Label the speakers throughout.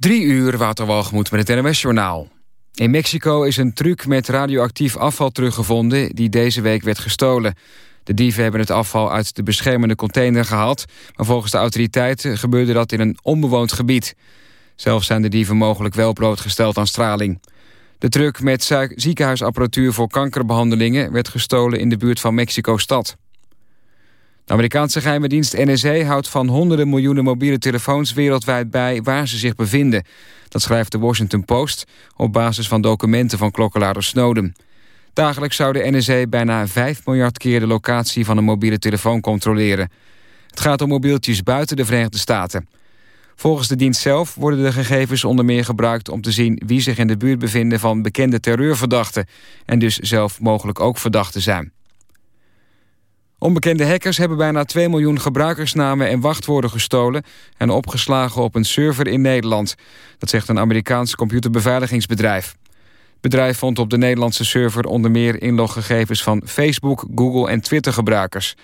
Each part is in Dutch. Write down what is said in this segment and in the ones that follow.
Speaker 1: Drie uur Waterwalgemoed met het NOS-journaal. In Mexico is een truck met radioactief afval teruggevonden... die deze week werd gestolen. De dieven hebben het afval uit de beschermende container gehaald... maar volgens de autoriteiten gebeurde dat in een onbewoond gebied. Zelf zijn de dieven mogelijk wel blootgesteld aan straling. De truck met ziekenhuisapparatuur voor kankerbehandelingen... werd gestolen in de buurt van Mexico-stad. De Amerikaanse geheime dienst NSA houdt van honderden miljoenen mobiele telefoons wereldwijd bij waar ze zich bevinden. Dat schrijft de Washington Post op basis van documenten van klokkenluider Snowden. Dagelijks zou de NSA bijna 5 miljard keer de locatie van een mobiele telefoon controleren. Het gaat om mobieltjes buiten de Verenigde Staten. Volgens de dienst zelf worden de gegevens onder meer gebruikt om te zien wie zich in de buurt bevinden van bekende terreurverdachten en dus zelf mogelijk ook verdachten zijn. Onbekende hackers hebben bijna 2 miljoen gebruikersnamen en wachtwoorden gestolen... en opgeslagen op een server in Nederland. Dat zegt een Amerikaans computerbeveiligingsbedrijf. Het bedrijf vond op de Nederlandse server onder meer inloggegevens van Facebook, Google en Twitter-gebruikers.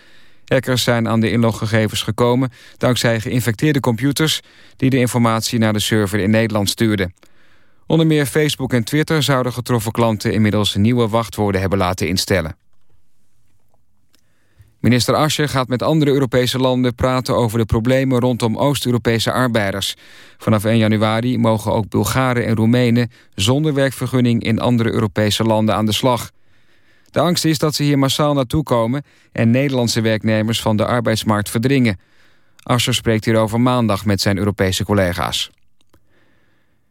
Speaker 1: Hackers zijn aan de inloggegevens gekomen dankzij geïnfecteerde computers... die de informatie naar de server in Nederland stuurden. Onder meer Facebook en Twitter zouden getroffen klanten... inmiddels nieuwe wachtwoorden hebben laten instellen. Minister Ascher gaat met andere Europese landen praten over de problemen rondom Oost-Europese arbeiders. Vanaf 1 januari mogen ook Bulgaren en Roemenen zonder werkvergunning in andere Europese landen aan de slag. De angst is dat ze hier massaal naartoe komen en Nederlandse werknemers van de arbeidsmarkt verdringen. Ascher spreekt hierover maandag met zijn Europese collega's.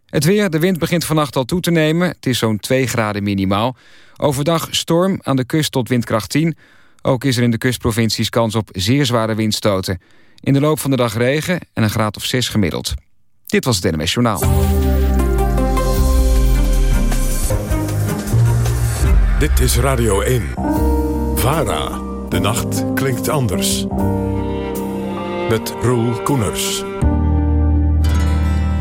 Speaker 1: Het weer, de wind begint vannacht al toe te nemen. Het is zo'n 2 graden minimaal. Overdag storm, aan de kust tot windkracht 10... Ook is er in de kustprovincies kans op zeer zware windstoten. In de loop van de dag regen en een graad of 6 gemiddeld. Dit was het NMS Journaal.
Speaker 2: Dit is Radio 1. VARA. De nacht klinkt anders. Met Roel Koeners.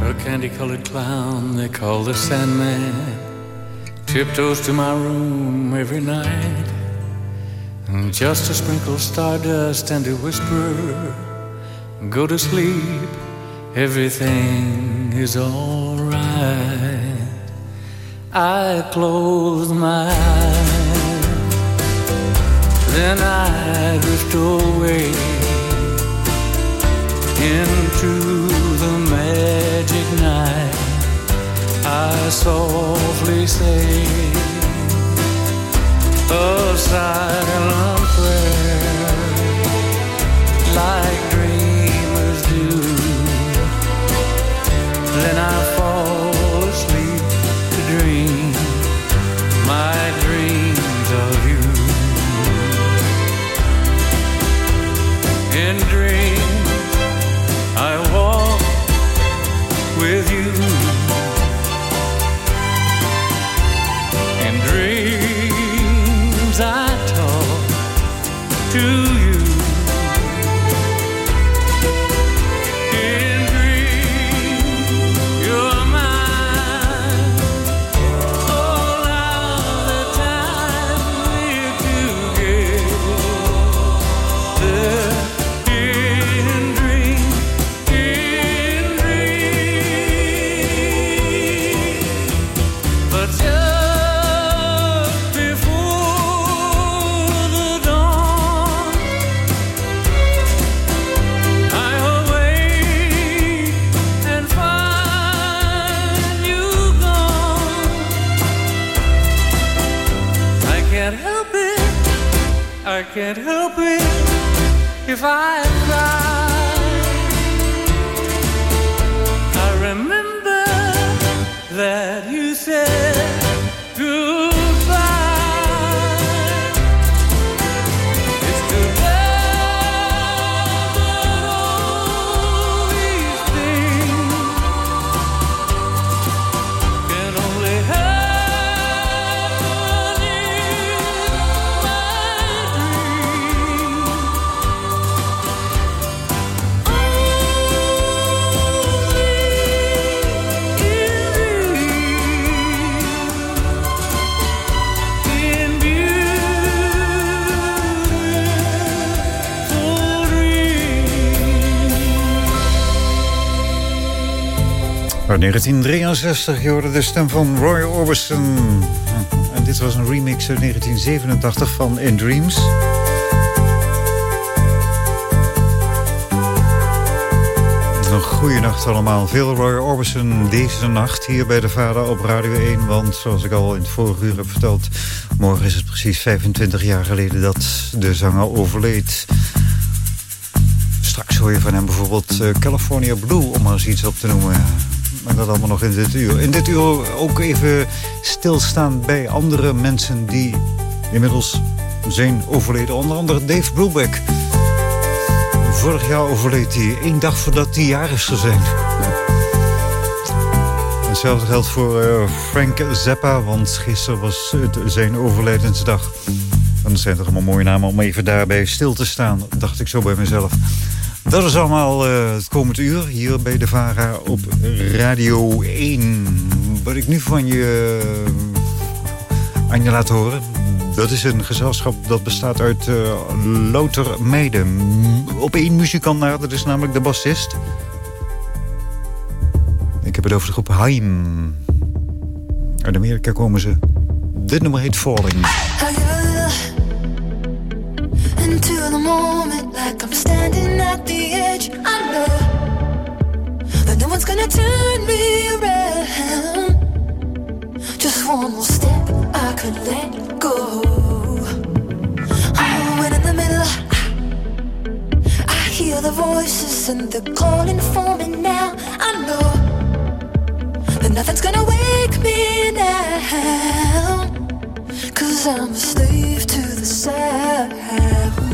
Speaker 3: A candy-colored clown they call the Sandman Tiptoes to my room every night Just to sprinkle stardust and to whisper, Go to sleep, everything is alright. I close my eyes, then I drift away into the magic night. I softly say, a silent prayer like dreamers do. Then I
Speaker 4: 1963, je hoorde de stem van Roy Orbison. En dit was een remix uit 1987 van In Dreams. Een nacht allemaal. Veel Roy Orbison deze nacht hier bij de Vader op Radio 1. Want zoals ik al in het vorige uur heb verteld... morgen is het precies 25 jaar geleden dat de zanger overleed. Straks hoor je van hem bijvoorbeeld eh, California Blue... om maar eens iets op te noemen. Maar dat allemaal nog in dit uur. In dit uur ook even stilstaan bij andere mensen die inmiddels zijn overleden. Onder andere Dave Brubeck. Vorig jaar overleed hij, één dag voordat hij jarig zou zijn. Hetzelfde geldt voor uh, Frank Zappa, want gisteren was het zijn overledensdag. En dat zijn toch allemaal mooie namen om even daarbij stil te staan, dacht ik zo bij mezelf. Dat is allemaal uh, het komend uur hier bij de VARA op Radio 1. Wat ik nu van je uh, aan je laat horen... dat is een gezelschap dat bestaat uit uh, louter meiden. Op één muzikant na, dat is namelijk de bassist. Ik heb het over de groep Haim. Uit Amerika komen ze. Dit nummer heet Falling.
Speaker 5: Moment like I'm standing at the edge. I know that no one's gonna turn me around. Just one more step, I could let go. Oh, and in the middle, I, I hear the voices and they're calling for me now. I know that nothing's gonna wake me now. Cause I'm a slave to the sound.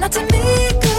Speaker 5: not to make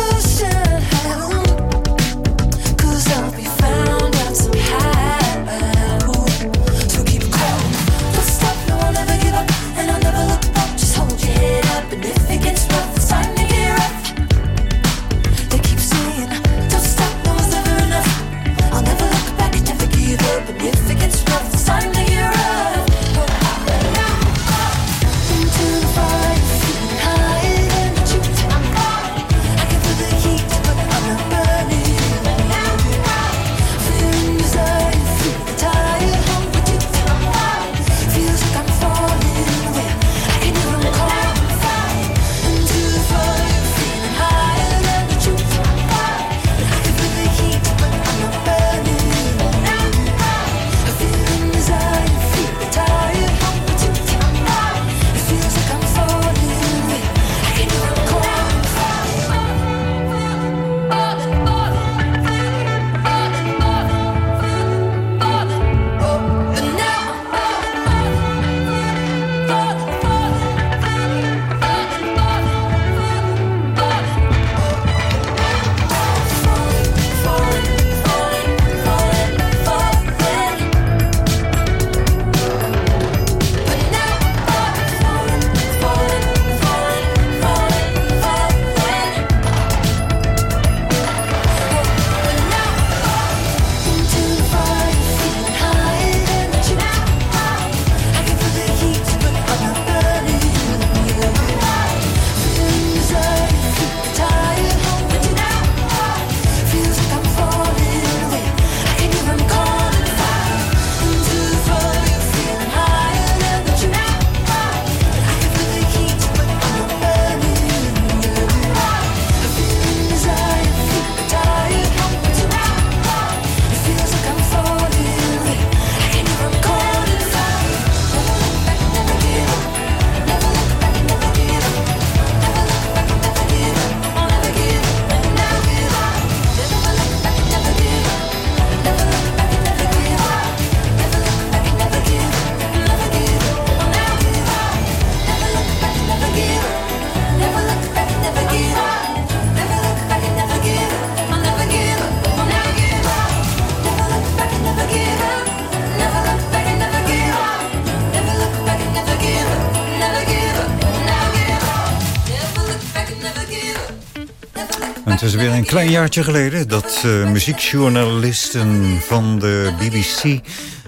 Speaker 6: een jaartje geleden dat uh, muziekjournalisten van de BBC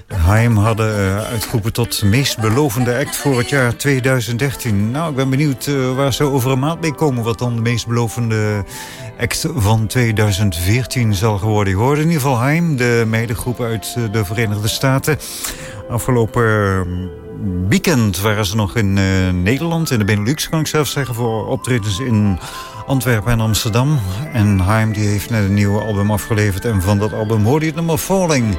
Speaker 6: Haim hadden uh, uitgeroepen tot meest belovende act voor het jaar 2013. Nou, ik ben benieuwd uh, waar ze over een maand mee komen... wat dan de meest belovende act van 2014 zal geworden. Je hoorde in ieder geval Haim, de meidengroep uit de Verenigde Staten. Afgelopen weekend waren ze nog in Nederland, in de Benelux kan ik zelf zeggen... voor optredens in Antwerpen en Amsterdam. En Haim die heeft net een nieuwe album afgeleverd. En van dat album hoorde je het nummer Falling.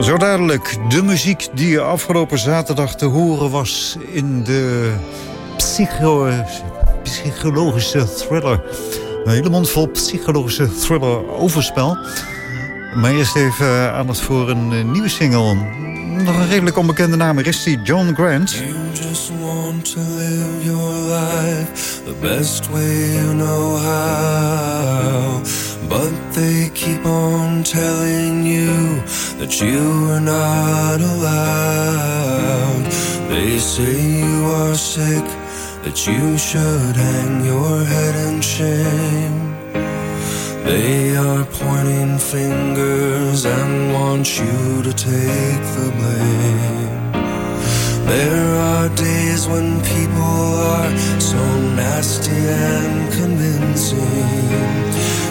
Speaker 6: Zo dadelijk de muziek die afgelopen zaterdag te horen was... in de psycho psychologische thriller. Een hele mond vol psychologische thriller overspel. Maar eerst even aandacht voor een eh, nieuwe single nog een redelijk onbekende naam. Er is die John Grant. You just want to live your life the best way you know how. But they keep on telling you that you are not allowed. They say you are sick, that you should hang your head in shame. They are pointing fingers and want you to take the blame. There are days when people are so nasty and convincing.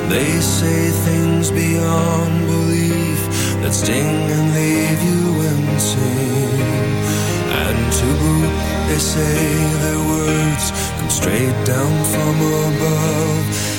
Speaker 6: They say things beyond belief that sting and leave you wincing. And to boot, they say their words come straight down from above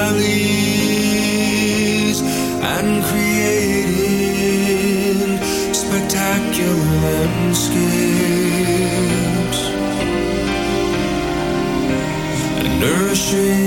Speaker 6: dream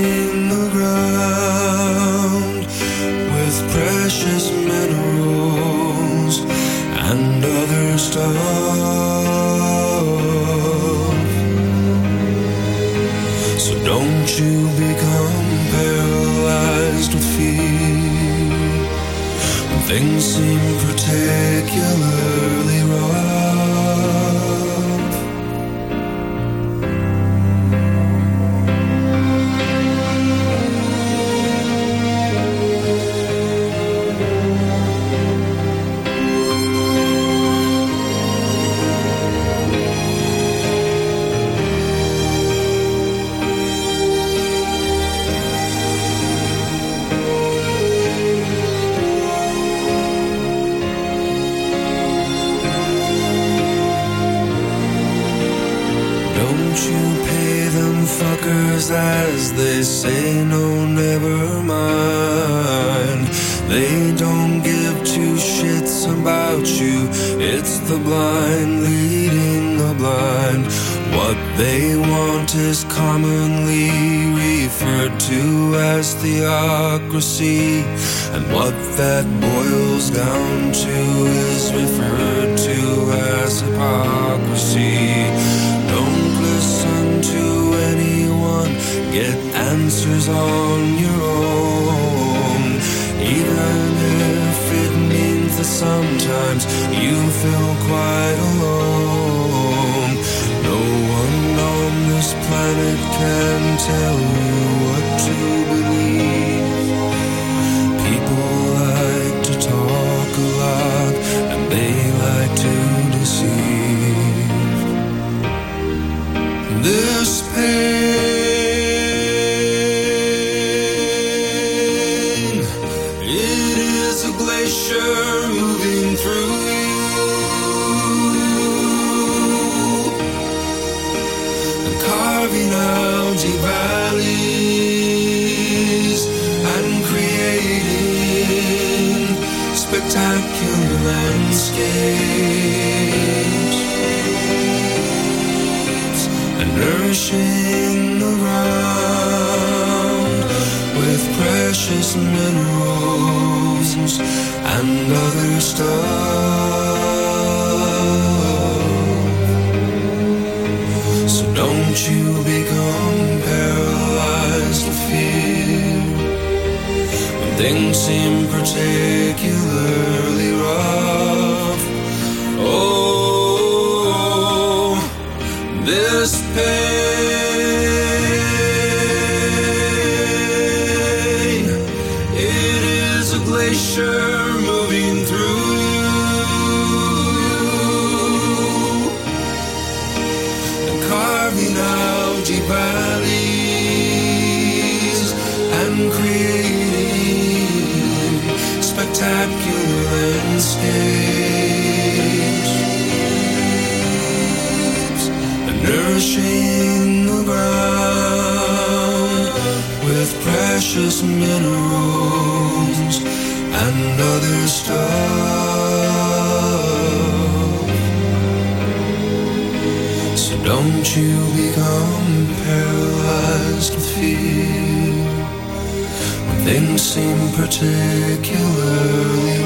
Speaker 6: spectacular landscapes and nourishing the ground with precious minerals and other stuff. So don't you become paralyzed with fear when things seem particularly peu minerals and other stuff. So don't you become paralyzed with fear when things seem particularly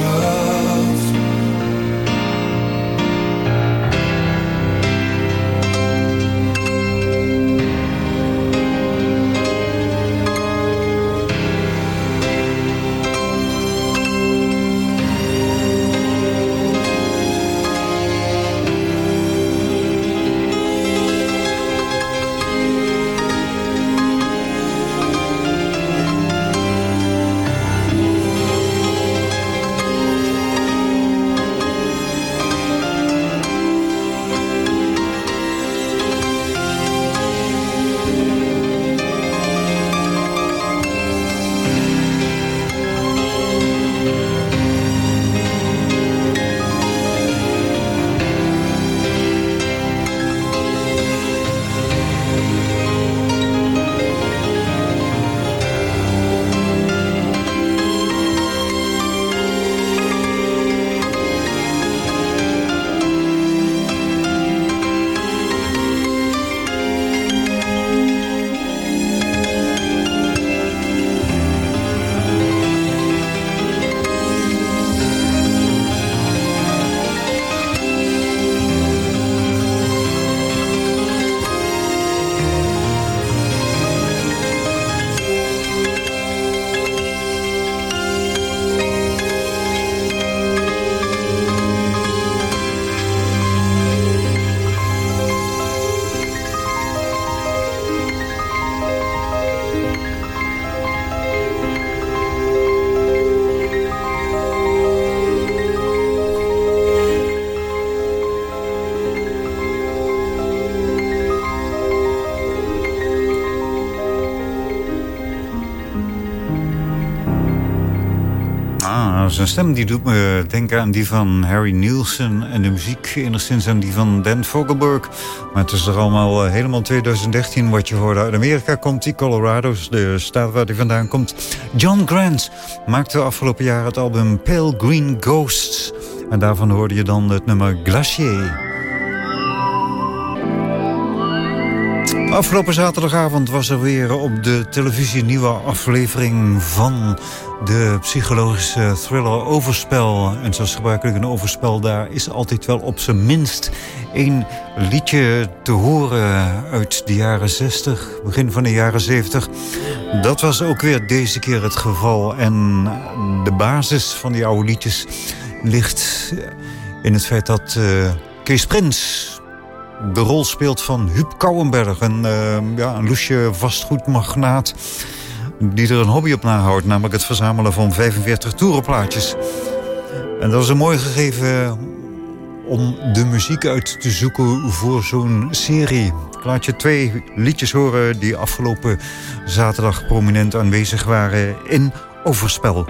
Speaker 4: zijn stem die doet me denken aan die van Harry Nielsen... en de muziek enigszins aan die van Dan Fogelberg. Maar het is er allemaal eh, helemaal 2013 wat je hoorde. Uit Amerika komt die, Colorado is de staat waar hij vandaan komt. John Grant maakte afgelopen jaar het album Pale Green Ghosts. En daarvan hoorde je dan het nummer Glacier. Afgelopen zaterdagavond was er weer op de televisie een nieuwe aflevering van de psychologische thriller Overspel. En zoals gebruikelijk een overspel, daar is altijd wel op zijn minst één liedje te horen uit de jaren 60, begin van de jaren 70. Dat was ook weer deze keer het geval. En de basis van die oude liedjes ligt in het feit dat uh, Kees Prins de rol speelt van Huub Kouwenberg. Een, uh, ja, een loesje vastgoedmagnaat die er een hobby op nahoudt. Namelijk het verzamelen van 45 toerenplaatjes. En dat is een mooi gegeven om de muziek uit te zoeken voor zo'n serie. Ik laat je twee liedjes horen die afgelopen zaterdag prominent aanwezig waren in Overspel.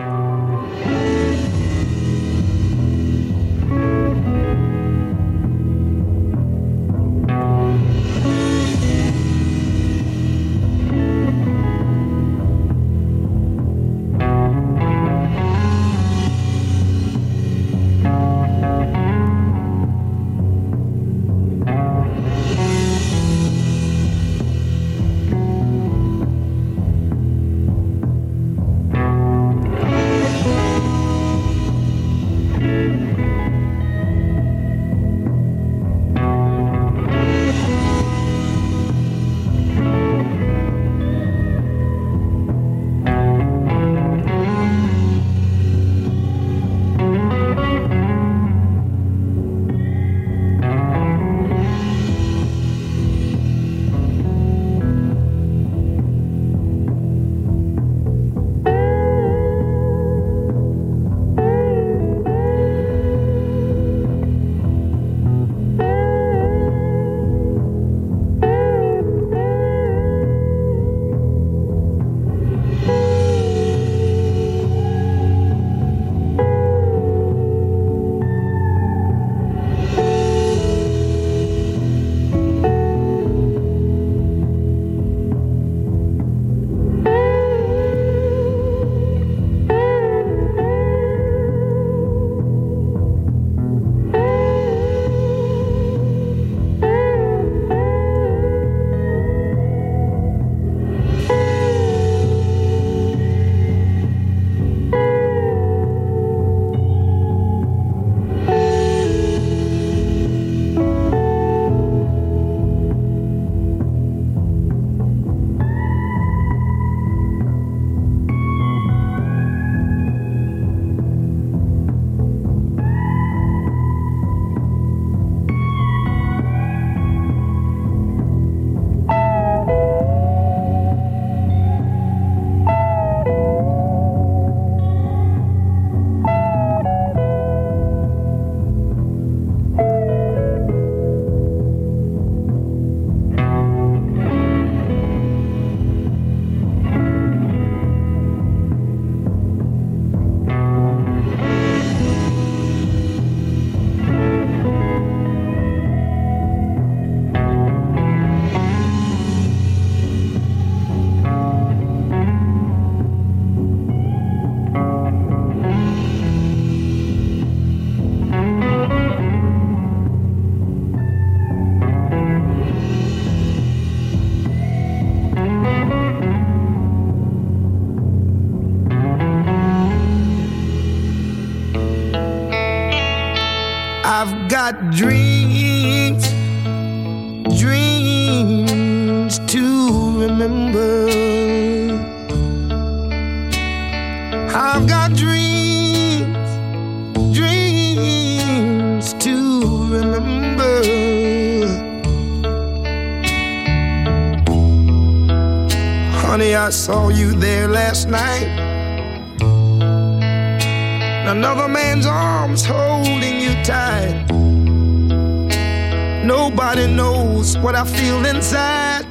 Speaker 7: Nobody knows what I feel inside.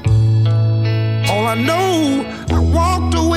Speaker 7: All I know, I walked away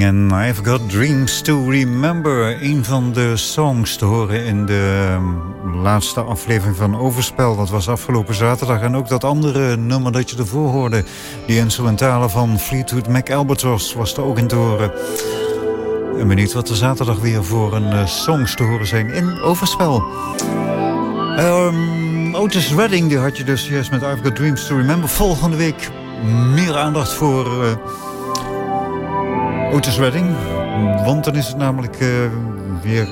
Speaker 4: En I've Got Dreams to Remember. Een van de songs te horen in de um, laatste aflevering van Overspel. Dat was afgelopen zaterdag. En ook dat andere nummer dat je ervoor hoorde. Die instrumentale van Fleetwood Mac Albatross was er ook in te horen. En benieuwd wat er zaterdag weer voor een eh, songs te horen zijn in Overspel. Ehm, Otis Redding, die had je dus juist met I've Got Dreams to Remember. Volgende week meer aandacht voor... eh, Otis. Want dan is het namelijk eh, weer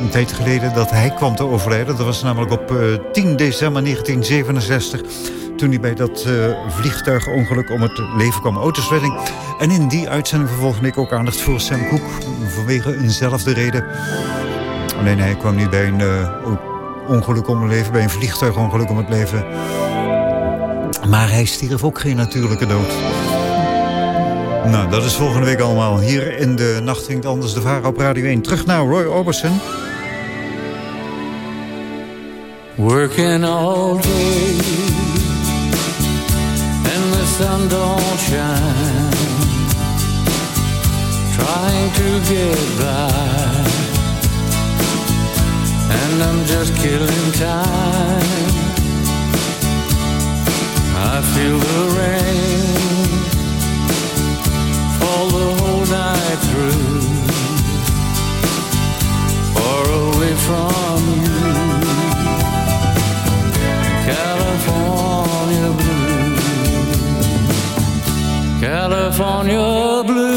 Speaker 4: een tijd geleden dat hij kwam te overlijden. Dat was namelijk op eh, 10 december 1967. Toen hij bij dat eh, vliegtuigongeluk om het leven kwam. Otis Redding. En in die uitzending van volgende week ook aandacht voor Sam Cooke. Vanwege eenzelfde reden. Alleen hij kwam niet bij een eh, ongeluk om het leven. Bij een vliegtuigongeluk om het leven. Maar hij stierf ook geen natuurlijke dood. Nou, dat is volgende week allemaal. Hier in de Nacht Anders, de Vara op Radio 1. Terug naar Roy Orbison.
Speaker 3: Working all day and the sun don't shine. Trying to get by, and I'm just killing time. I feel the rain through, far away from you. California blue, California blue,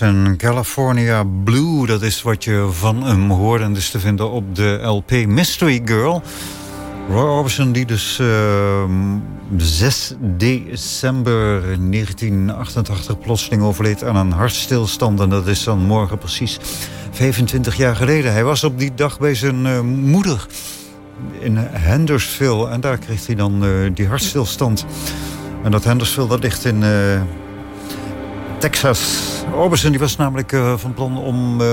Speaker 4: en California Blue. Dat is wat je van hem hoorde. En dus te vinden op de LP Mystery Girl. Roy Orbison die dus uh, ehm, 6 december 1988 plotseling overleed aan een hartstilstand. En dat is dan morgen precies 25 jaar geleden. Hij was op die dag bij zijn uh, moeder in Hendersville. En daar kreeg hij dan uh, die hartstilstand. En dat Hendersville dat ligt in uh, Texas. Orbison die was namelijk uh, van plan om uh,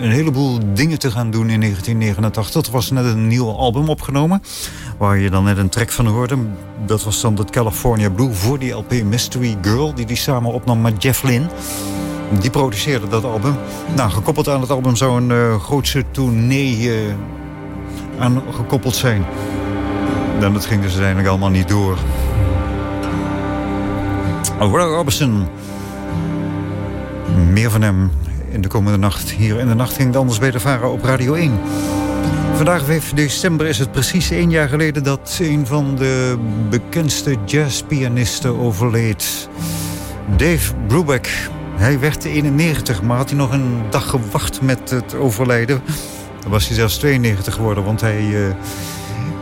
Speaker 4: een heleboel dingen te gaan doen in 1989. Er was net een nieuw album opgenomen, waar je dan net een track van hoorde. Dat was dan het California Blue voor die LP Mystery Girl, die die samen opnam met Jeff Lynne. Die produceerde dat album. Nou, gekoppeld aan het album zou een uh, grootse tournee aan gekoppeld zijn. En dat ging dus uiteindelijk allemaal niet door. Roy Orbison meer van hem in de komende nacht. Hier in de nacht ging het anders bij de Vara op Radio 1. Vandaag 5 december is het precies één jaar geleden... dat een van de bekendste jazzpianisten overleed. Dave Brubeck. Hij werd 91, maar had hij nog een dag gewacht met het overlijden. Dan was hij zelfs 92 geworden, want hij uh,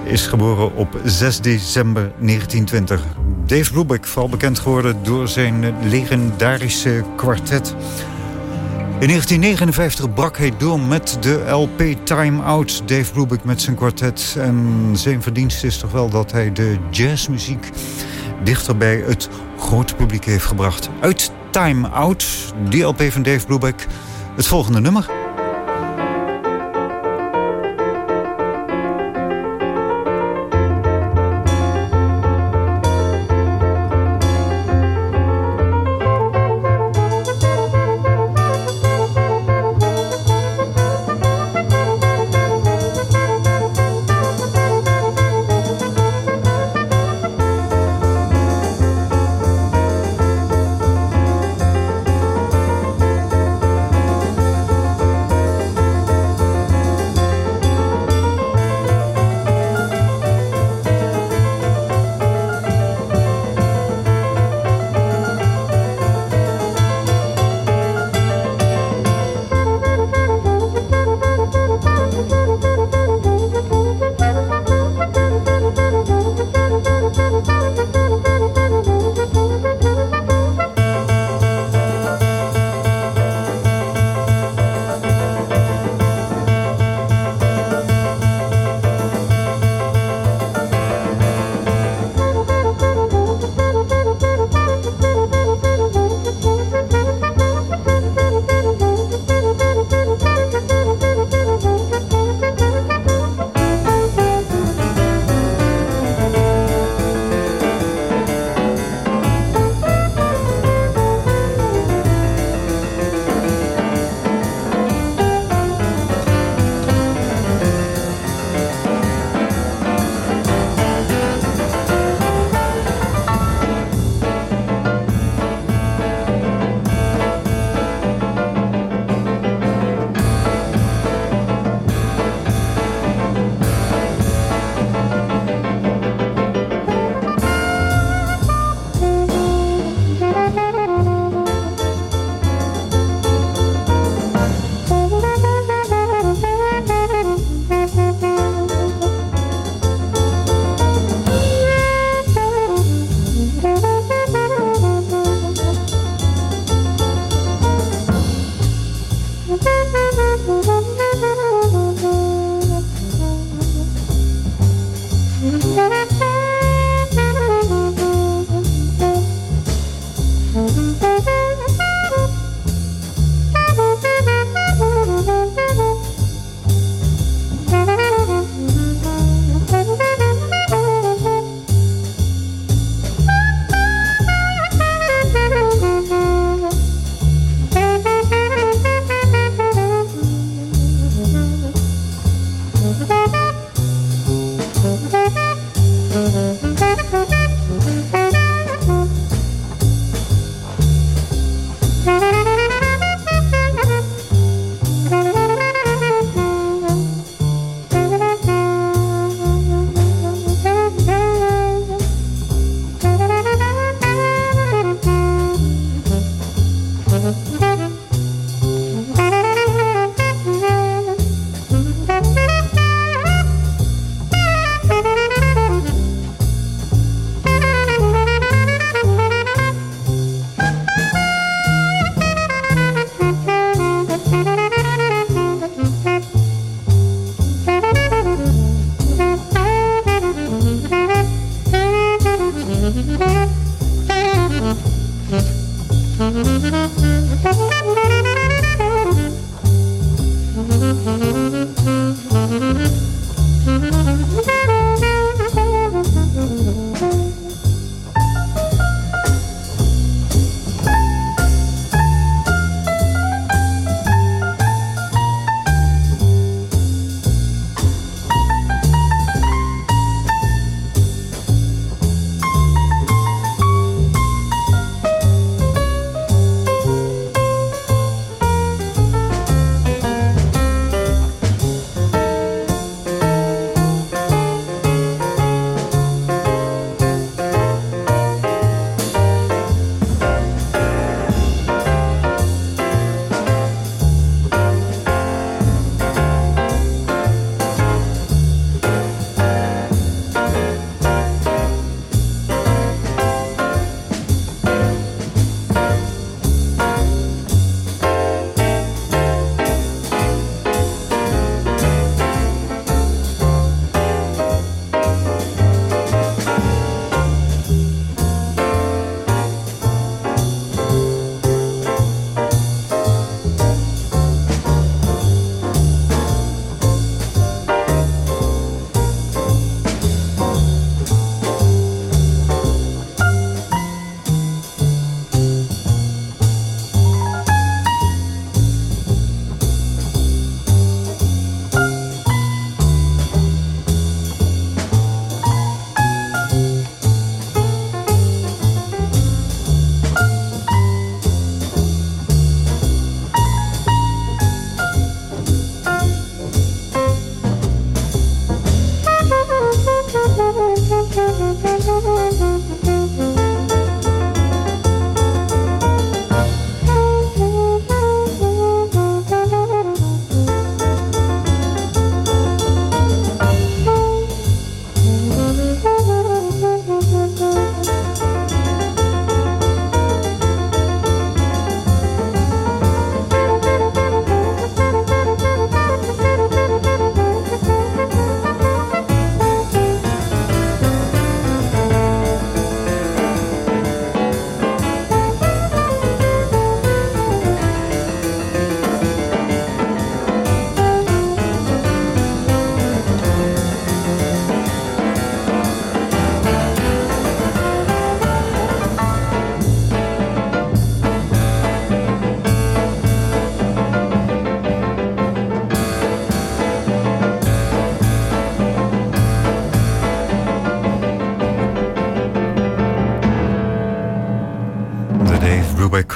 Speaker 4: is geboren op 6 december 1920. Dave Brubeck, vooral bekend geworden door zijn legendarische kwartet. In 1959 brak hij door met de LP Time Out. Dave Brubeck met zijn kwartet. En zijn verdienst is toch wel dat hij de jazzmuziek dichter bij het grote publiek heeft gebracht. Uit Time Out, die LP van Dave Brubeck, het volgende nummer.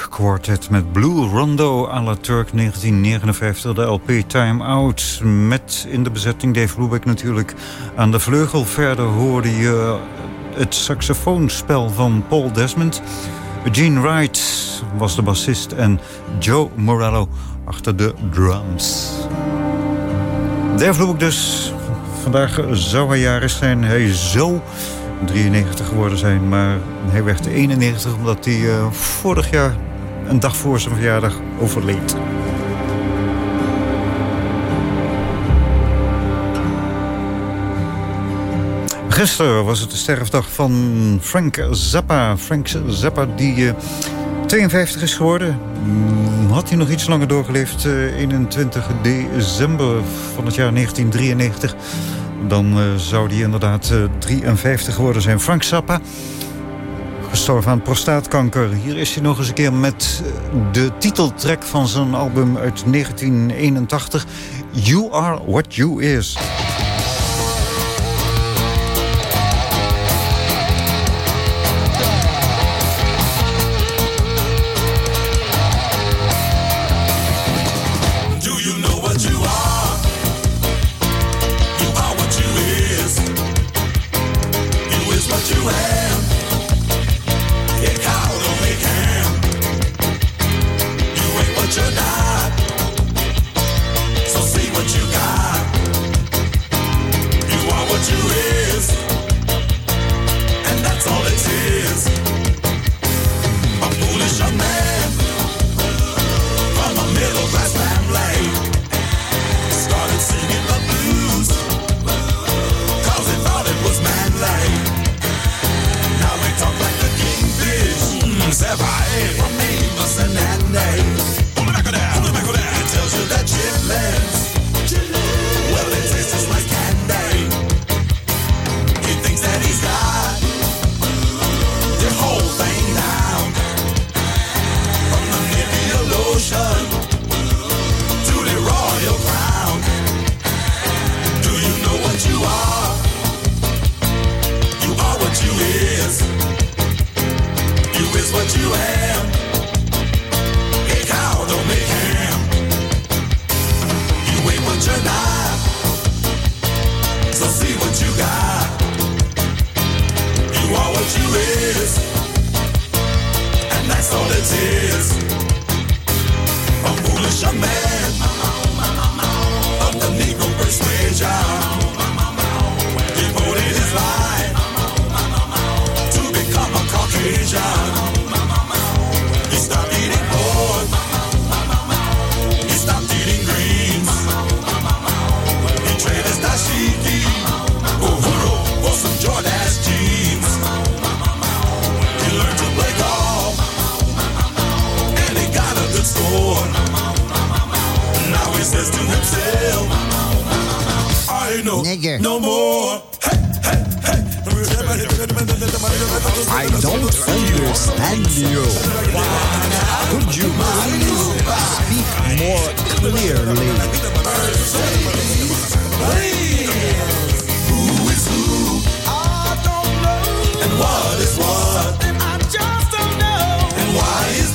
Speaker 8: Quartet met Blue Rondo à la Turk 1959, de LP Time Out. Met in de bezetting Dave Brubeck natuurlijk aan de vleugel. Verder hoorde je het saxofoonspel van Paul Desmond. Gene Wright was de bassist en Joe Morello achter de drums. Dave Brubeck dus. Vandaag zou hij jarig zijn. Hij zou 93 geworden zijn, maar hij werd 91 omdat hij uh, vorig jaar een dag voor zijn verjaardag overleed. Gisteren was het de sterfdag van Frank Zappa. Frank Zappa die uh, 52 is geworden. Had hij nog iets langer doorgeleefd. Uh, 21 december van het jaar 1993 dan uh, zou die inderdaad uh, 53 geworden zijn. Frank Zappa, gestorven aan prostaatkanker. Hier is hij nog eens een keer met de titeltrack van zijn album uit 1981. You Are What You Is.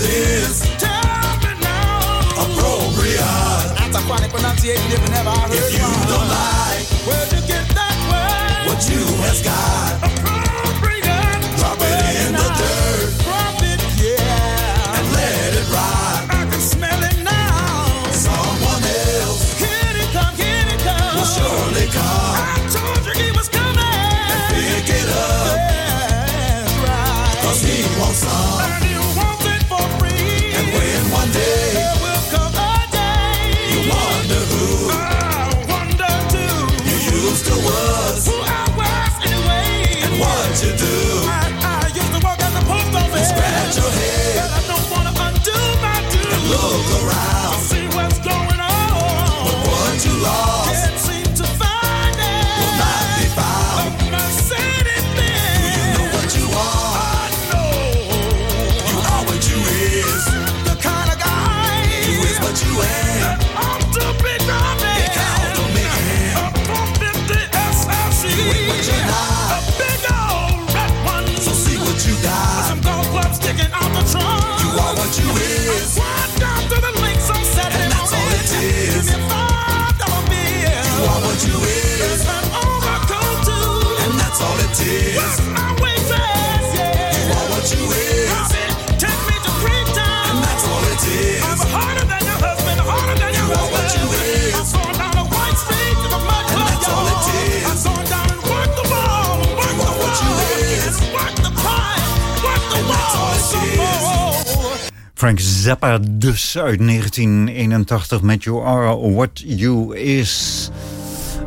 Speaker 6: is appropriate. That's
Speaker 7: a funny pronunciation if
Speaker 6: you never heard
Speaker 7: If
Speaker 6: you
Speaker 7: don't like Where'd
Speaker 6: you
Speaker 7: get
Speaker 6: that word, what you has
Speaker 7: got.
Speaker 4: Frank Zappa dus uit 1981 met You Are What You Is.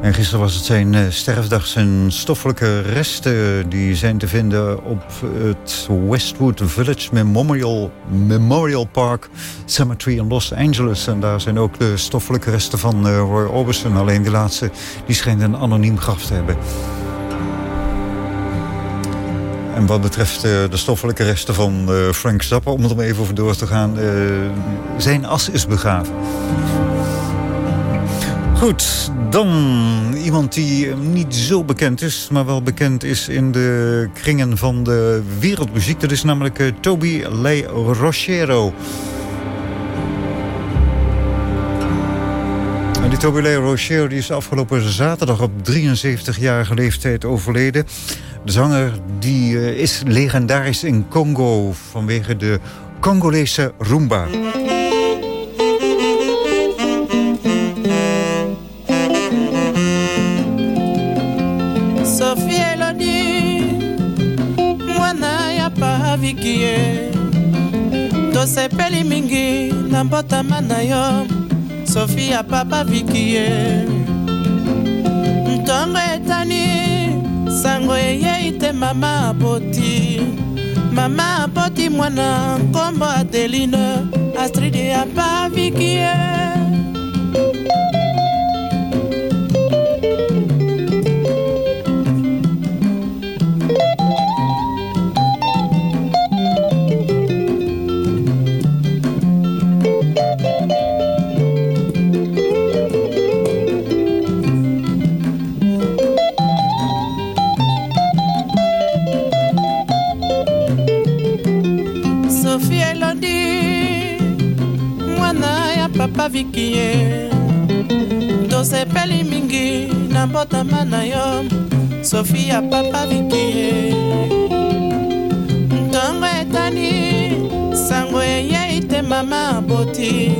Speaker 4: En gisteren was het zijn eh, sterfdag. Zijn stoffelijke resten die zijn te vinden op het Westwood Village Memorial, Memorial Park Cemetery in Los Angeles. En daar zijn ook de stoffelijke resten van eh, Roy Orbison. Alleen die laatste die schijnt een anoniem graf te hebben. En wat betreft eh, de stoffelijke resten van eh, Frank Zappa, om er even over door te gaan, eh, zijn as is begraven. Goed, dan iemand die eh, niet zo bekend is, maar wel bekend is in de kringen van de wereldmuziek. Dat is namelijk eh, Toby Le Rochero. En die Toby Le Rochero die is afgelopen zaterdag op 73-jarige leeftijd overleden. De zanger die eh, is legendarisch in Congo vanwege de Congolese rumba.
Speaker 9: Tosepeli mingi na mbotama na yo. Sophie ya papa viki ye. Ntongo etani sango eyei te mama aboti mama aboti mwana nkombo adeline astride ya paviki papa viki ye. Tosepeli mingi na mbotama na yo. Sophie ya papa viki ye. Ntongo etani sango eyei te mama aboti.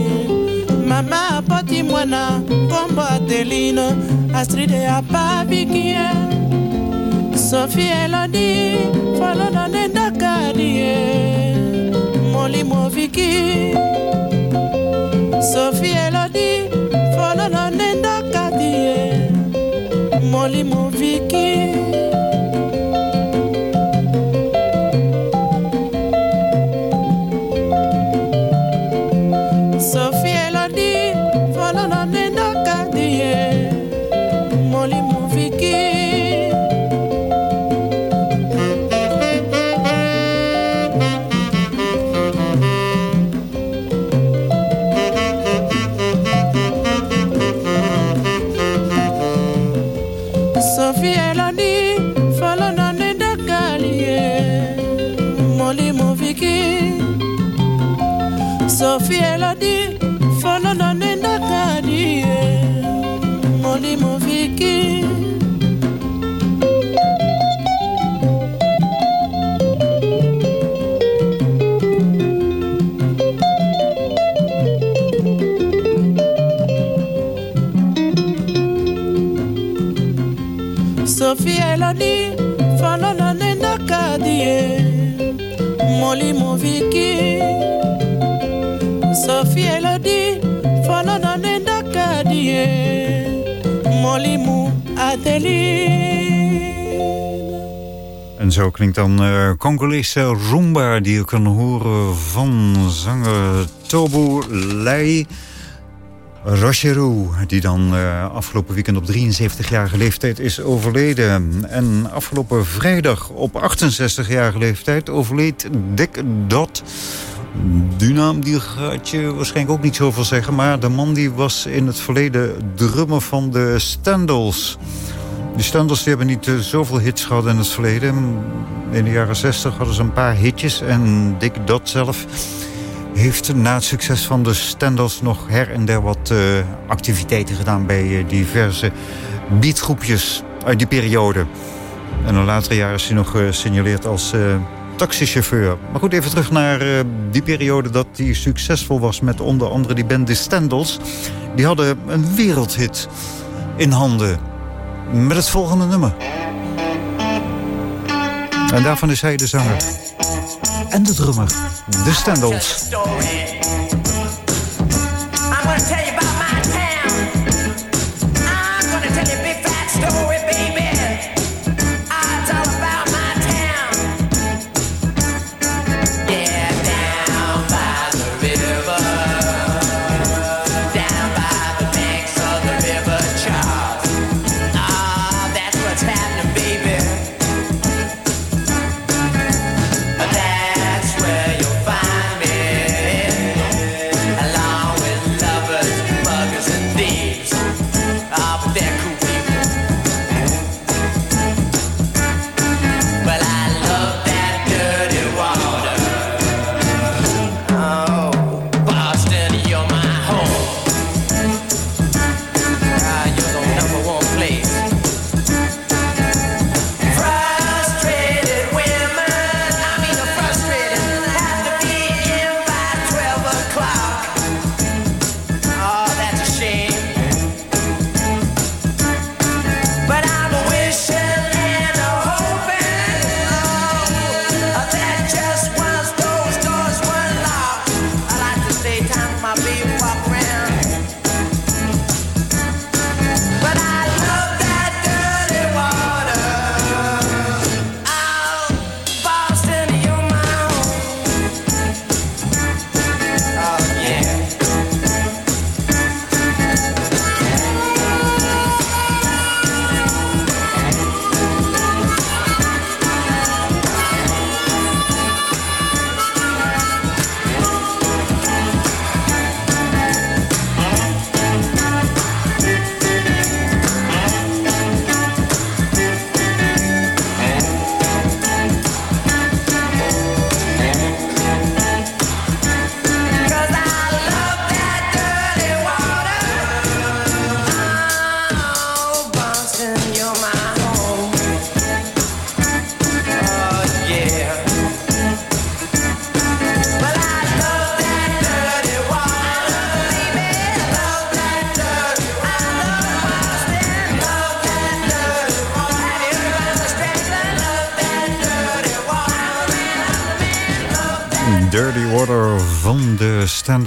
Speaker 9: Mama aboti mwana nkombo adeline astride ya paviki ye. Sophie Elodie folono nendakadi ye. Molimo viki Sophie Elodie folono nendakadi ye molimo viki Sophie Elodie folono nendakadi ye molimo viki Sophie Elodie folono nendakadi ye molimo Adeline
Speaker 4: En zo klinkt dan eh Congolese rumba die je kan horen van zanger Tobu Lei Rocheru, die dan eh, afgelopen weekend op 73-jarige leeftijd is overleden. En afgelopen vrijdag op 68-jarige leeftijd overleed Dick Dot. Die naam die gaat je waarschijnlijk ook niet zoveel zeggen... maar de man die was in het verleden drummer van de Stendels... De Stendels die hebben niet eh, zoveel hits gehad in het verleden. In de jaren 60 hadden ze een paar hitjes. En Dick Dot zelf heeft na het succes van de Stendels... nog her en der wat eh, activiteiten gedaan bij eh, diverse beatgroepjes uit die periode.
Speaker 10: En in latere jaren is hij nog gesignaleerd als taxichauffeur. Maar goed, even terug naar die periode dat hij succesvol was... met onder andere die band The Stendels. Die hadden een wereldhit in handen. Met het volgende nummer. En daarvan is hij de zanger. En de drummer. De Stendels.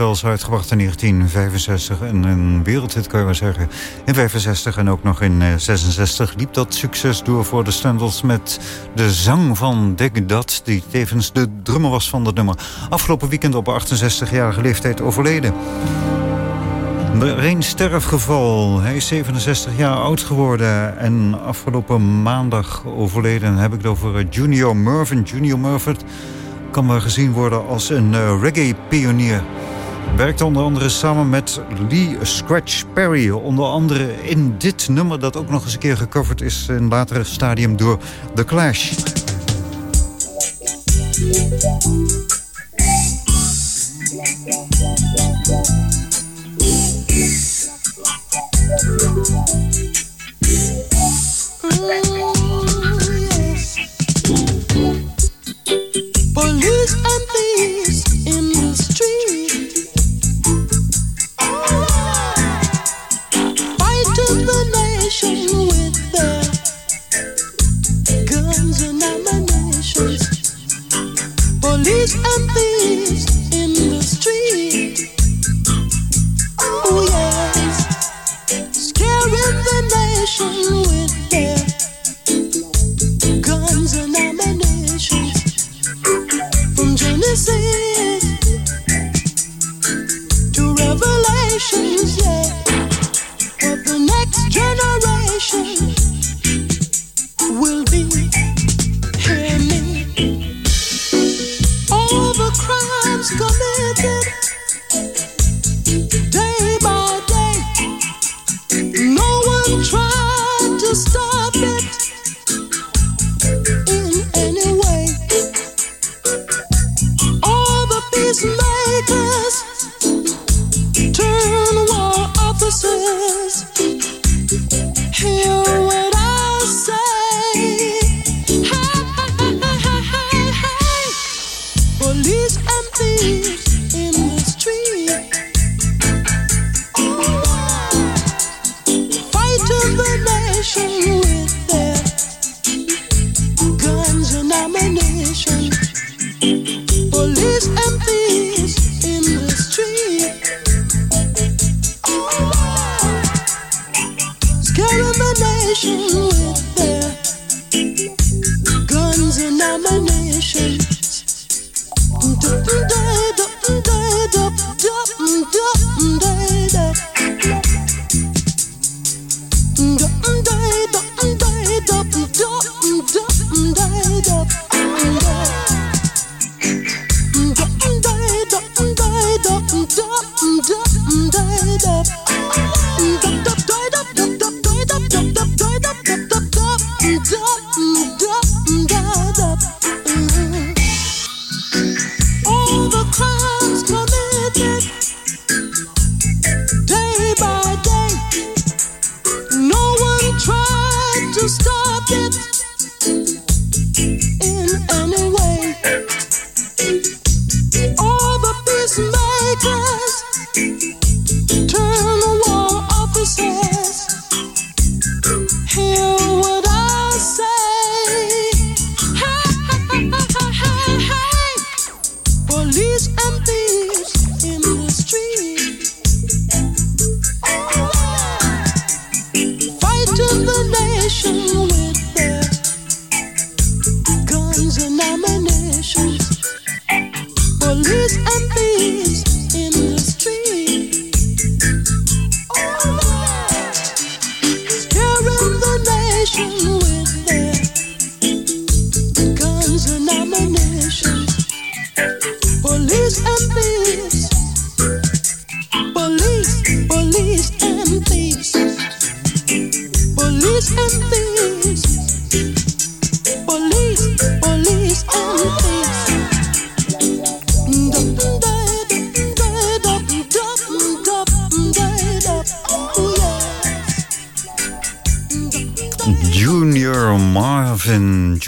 Speaker 10: Uitgebracht in 1965. En een wereldhit kan je wel zeggen. In 65 en ook nog in 66 eh, liep dat succes door voor de Stendals... met de zang van Dick Dat, die tevens de drummer was van dat nummer. Afgelopen weekend op 68-jarige leeftijd overleden. Een sterfgeval. Hij is 67 jaar oud geworden en afgelopen maandag overleden. heb ik het over Junior Murphy. Junior Murphy kan wel gezien worden als een uh, reggae-pionier. Werkte onder andere samen met Lee Scratch Perry. Onder andere in dit nummer dat ook nog eens een keer gecoverd is... in latere stadium door The Clash.
Speaker 11: Police and thieves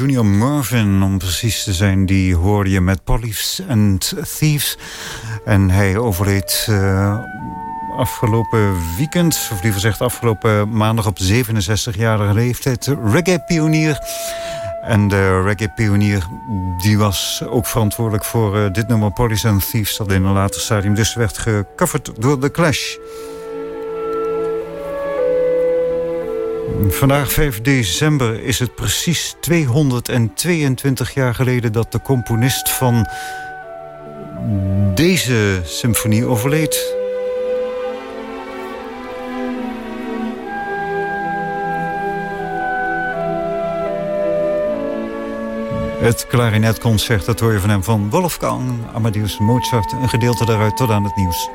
Speaker 4: Junior Marvin, om precies te zijn, die hoorde je met Police and Thieves. En hij overleed uh, afgelopen weekend, of liever gezegd afgelopen maandag op 67-jarige leeftijd. Reggae-pionier. En de reggae-pionier die was ook verantwoordelijk voor uh, dit nummer Police and Thieves... dat in een later stadium dus werd gecoverd door The Clash. Vandaag 5 december is het precies 222 jaar geleden... dat de componist van deze symfonie overleed. Het klarinetconcert, dat hoor je van hem van Wolfgang Amadeus Mozart. Een gedeelte daaruit tot aan het nieuws.